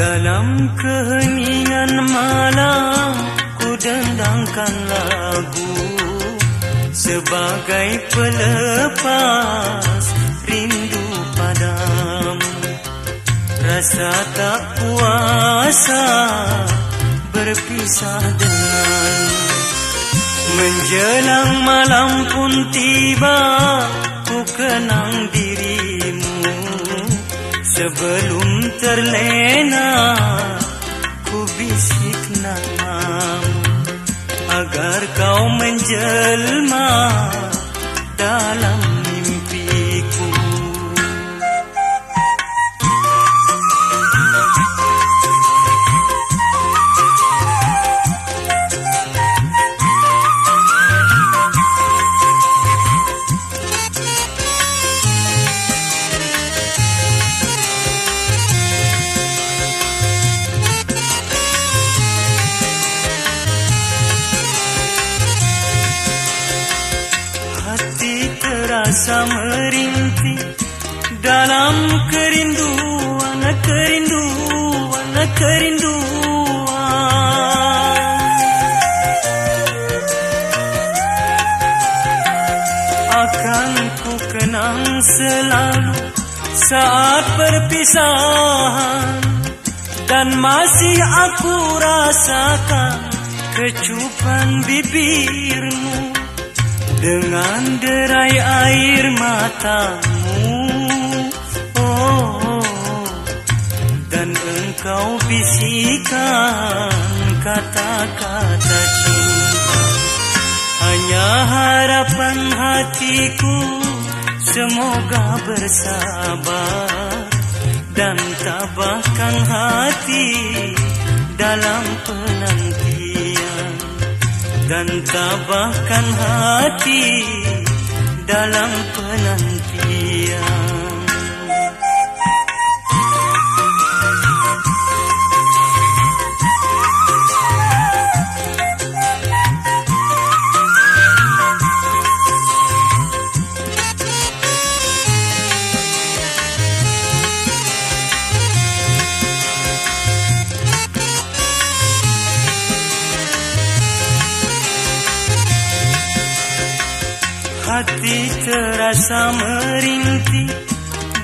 Dalam keheningan malam ku dendangkan lagu. Sebagai pelepas rindu padamu. Rasa tak puasa berpisah dengan menjelang malam pun tiba ku kenang dirimu. Sebelum कर लेना खूबी सीखना नाम। अगर गाँव में जल माँ डाला rasa merintih. Dalam kerinduan, kerinduan, kerinduan. Akan ku kenang selalu saat perpisahan. Dan masih aku rasakan kecupan bibirmu dengan derai air matamu. Oh, dan engkau bisikan kata-kata cinta. Hanya harapan hatiku semoga bersabar dan tabahkan hati dalam penantian dan tabahkan hati dalam penantian. Hati terasa merintih.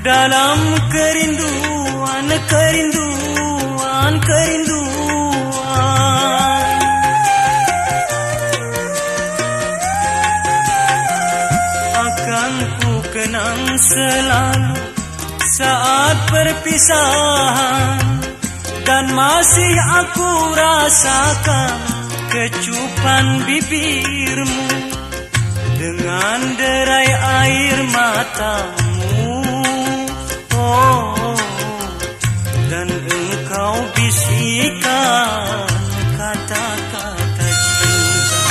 Dalam kerinduan, kerinduan, kerinduan. Akan ku kenang selalu saat perpisahan. Dan masih aku rasakan kecupan bibirmu dengan derai air matamu. Oh, dan engkau bisikan kata-kata cinta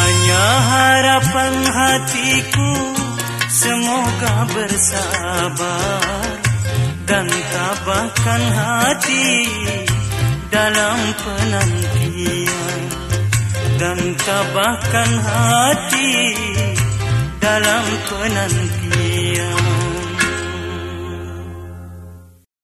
hanya harapan hatiku semoga bersabar dan tabahkan hati dalam penantian dan tabahkan hati dalam penantian